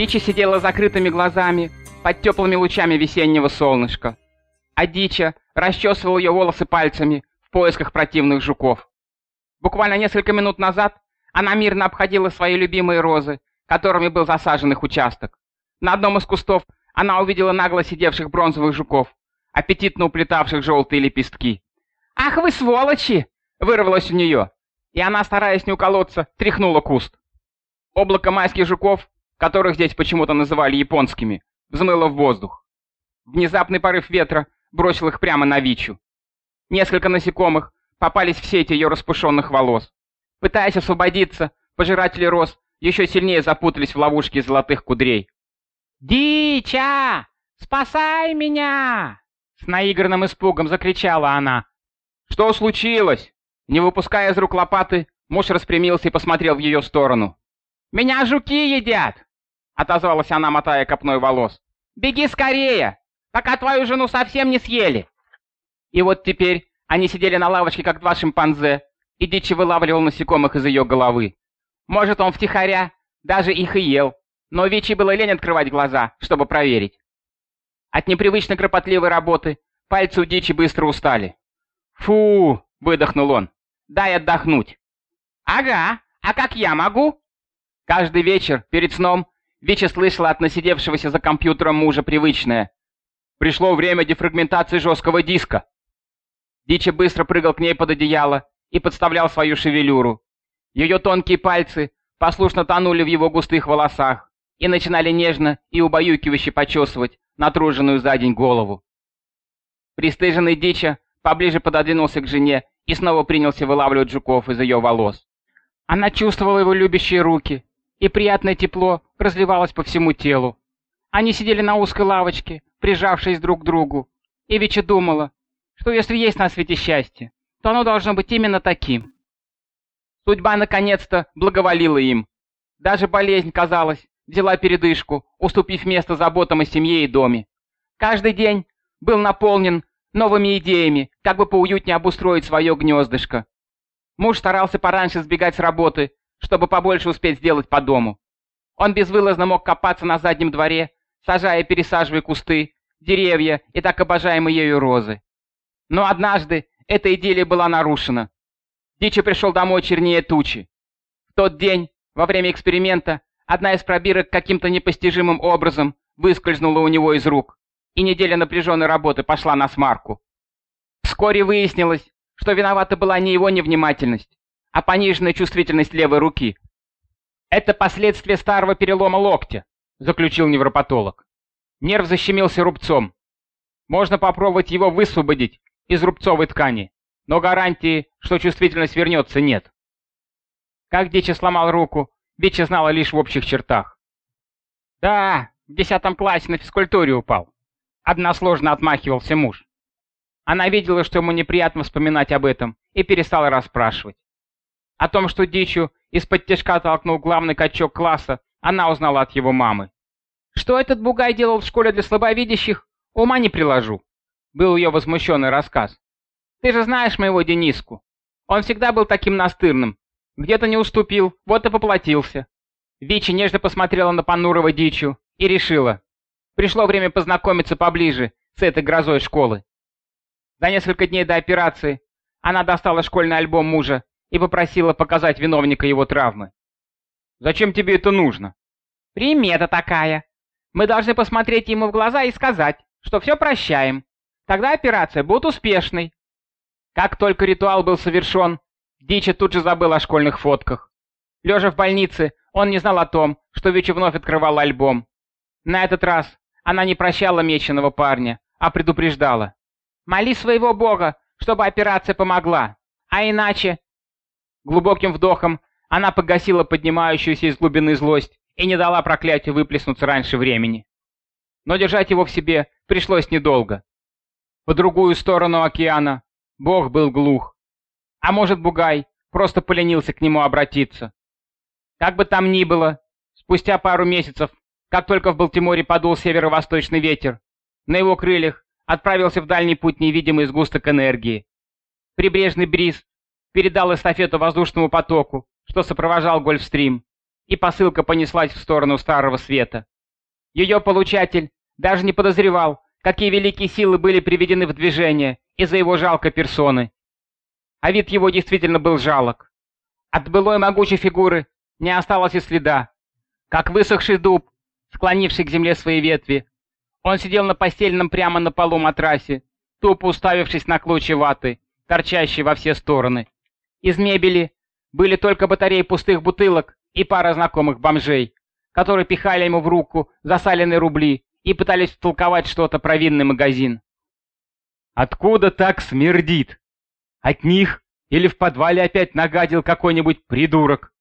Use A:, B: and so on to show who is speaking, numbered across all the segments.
A: Дичи сидела закрытыми глазами под теплыми лучами весеннего солнышка, а Дича расчесывал ее волосы пальцами в поисках противных жуков. Буквально несколько минут назад она мирно обходила свои любимые розы, которыми был засажен их участок. На одном из кустов она увидела нагло сидевших бронзовых жуков, аппетитно уплетавших желтые лепестки. «Ах вы сволочи!» — вырвалось у нее, и она, стараясь не уколоться, тряхнула куст. Облако майских жуков, которых здесь почему-то называли японскими, взмыло в воздух. Внезапный порыв ветра бросил их прямо на Вичу. Несколько насекомых попались в сети ее распушенных волос. Пытаясь освободиться, пожиратели роз еще сильнее запутались в ловушке золотых кудрей. «Дича! Спасай меня!» С наигранным испугом закричала она. «Что случилось?» Не выпуская из рук лопаты, муж распрямился и посмотрел в ее сторону. «Меня жуки едят!» Отозвалась она, мотая копной волос. «Беги скорее, пока твою жену совсем не съели!» И вот теперь они сидели на лавочке, как два шимпанзе, и Дичи вылавливал насекомых из ее головы. Может, он втихаря даже их и ел, но Вичи было лень открывать глаза, чтобы проверить. От непривычно кропотливой работы пальцы у Дичи быстро устали. «Фу!» — выдохнул он. «Дай отдохнуть». «Ага, а как я могу?» Каждый вечер, перед сном, Вича слышала от насидевшегося за компьютером мужа привычное. «Пришло время дефрагментации жесткого диска». Дичи быстро прыгал к ней под одеяло и подставлял свою шевелюру. Ее тонкие пальцы послушно тонули в его густых волосах и начинали нежно и убаюкивающе почесывать натруженную за день голову. Пристыженный Дича поближе пододвинулся к жене и снова принялся вылавливать жуков из ее волос. Она чувствовала его любящие руки, и приятное тепло разливалось по всему телу. Они сидели на узкой лавочке, прижавшись друг к другу, и Вича думала, что если есть на свете счастье, то оно должно быть именно таким. Судьба наконец-то благоволила им. Даже болезнь, казалось, взяла передышку, уступив место заботам о семье и доме. Каждый день был наполнен новыми идеями, как бы поуютнее обустроить свое гнездышко. Муж старался пораньше сбегать с работы, чтобы побольше успеть сделать по дому. Он безвылазно мог копаться на заднем дворе, сажая и пересаживая кусты, деревья и так обожаемые ею розы. Но однажды эта идиллия была нарушена. Дичи пришел домой чернее тучи. В тот день, во время эксперимента, одна из пробирок каким-то непостижимым образом выскользнула у него из рук и неделя напряженной работы пошла на смарку. Вскоре выяснилось, что виновата была не его невнимательность, а пониженная чувствительность левой руки. «Это последствия старого перелома локтя», — заключил невропатолог. Нерв защемился рубцом. Можно попробовать его высвободить из рубцовой ткани, но гарантии, что чувствительность вернется, нет. Как Дичи сломал руку, Дичи знала лишь в общих чертах. «Да, в десятом классе на физкультуре упал», Односложно отмахивался муж. Она видела, что ему неприятно вспоминать об этом, и перестала расспрашивать. О том, что Дичу из-под тяжка толкнул главный качок класса, она узнала от его мамы. «Что этот бугай делал в школе для слабовидящих? Ума не приложу», — был ее возмущенный рассказ. «Ты же знаешь моего Дениску. Он всегда был таким настырным. Где-то не уступил, вот и поплатился». Вичи нежно посмотрела на понурого Дичу и решила, Пришло время познакомиться поближе с этой грозой школы. За несколько дней до операции она достала школьный альбом мужа и попросила показать виновника его травмы. «Зачем тебе это нужно?» «Примета такая. Мы должны посмотреть ему в глаза и сказать, что все прощаем. Тогда операция будет успешной». Как только ритуал был совершен, Дичи тут же забыл о школьных фотках. Лежа в больнице, он не знал о том, что Вичи вновь открывал альбом. На этот раз она не прощала меченого парня, а предупреждала. «Моли своего бога, чтобы операция помогла, а иначе...» Глубоким вдохом она погасила поднимающуюся из глубины злость и не дала проклятию выплеснуться раньше времени. Но держать его в себе пришлось недолго. По другую сторону океана бог был глух. А может, Бугай просто поленился к нему обратиться. Как бы там ни было, спустя пару месяцев как только в Балтиморе подул северо-восточный ветер, на его крыльях отправился в дальний путь невидимый сгусток энергии. Прибрежный бриз передал эстафету воздушному потоку, что сопровождал Гольфстрим, и посылка понеслась в сторону Старого Света. Ее получатель даже не подозревал, какие великие силы были приведены в движение из-за его жалкой персоны. А вид его действительно был жалок. От былой могучей фигуры не осталось и следа. Как высохший дуб, склонивший к земле свои ветви, он сидел на постельном прямо на полу матрасе, тупо уставившись на клочья ваты, торчащие во все стороны. Из мебели были только батареи пустых бутылок и пара знакомых бомжей, которые пихали ему в руку засаленные рубли и пытались втолковать что-то про винный магазин. «Откуда так смердит? От них или в подвале опять нагадил какой-нибудь придурок?»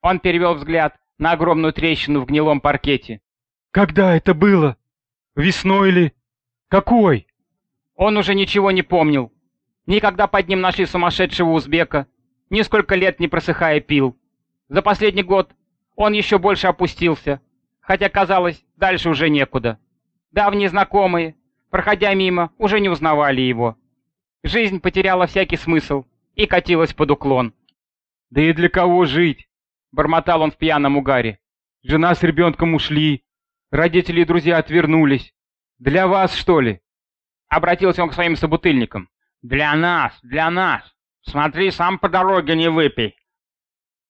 A: Он перевел взгляд на огромную трещину в гнилом паркете. «Когда это было? Весной или... Какой?» Он уже ничего не помнил. Никогда под ним нашли сумасшедшего узбека, несколько лет не просыхая пил. За последний год он еще больше опустился, хотя казалось, дальше уже некуда. Давние знакомые, проходя мимо, уже не узнавали его. Жизнь потеряла всякий смысл и катилась под уклон. «Да и для кого жить?» — бормотал он в пьяном угаре. «Жена с ребенком ушли, родители и друзья отвернулись. Для вас, что ли?» Обратился он к своим собутыльникам. «Для нас, для нас. Смотри, сам по дороге не выпей».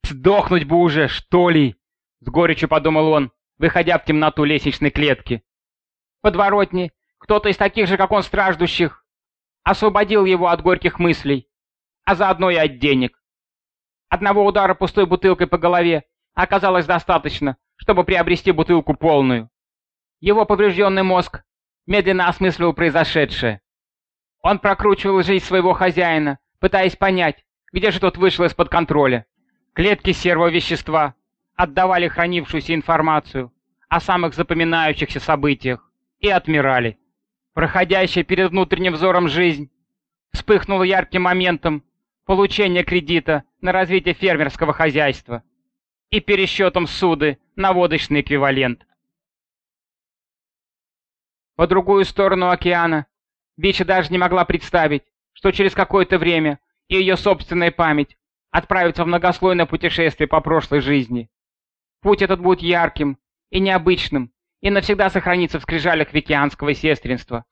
A: «Сдохнуть бы уже, что ли?» — с горечью подумал он, выходя в темноту лестничной клетки. Подворотни, кто-то из таких же, как он, страждущих, освободил его от горьких мыслей, а заодно и от денег. Одного удара пустой бутылкой по голове оказалось достаточно, чтобы приобрести бутылку полную. Его поврежденный мозг медленно осмысливал произошедшее. Он прокручивал жизнь своего хозяина, пытаясь понять, где же тот вышел из-под контроля. Клетки серого вещества отдавали хранившуюся информацию о самых запоминающихся событиях и отмирали. Проходящая перед внутренним взором жизнь вспыхнула ярким моментом получения кредита на развитие фермерского хозяйства и пересчетом суды на водочный эквивалент. По другую сторону океана Бича даже не могла представить, что через какое-то время и ее собственная память отправится в многослойное путешествие по прошлой жизни. Путь этот будет ярким и необычным, и навсегда сохранится в скрижалях викианского сестринства.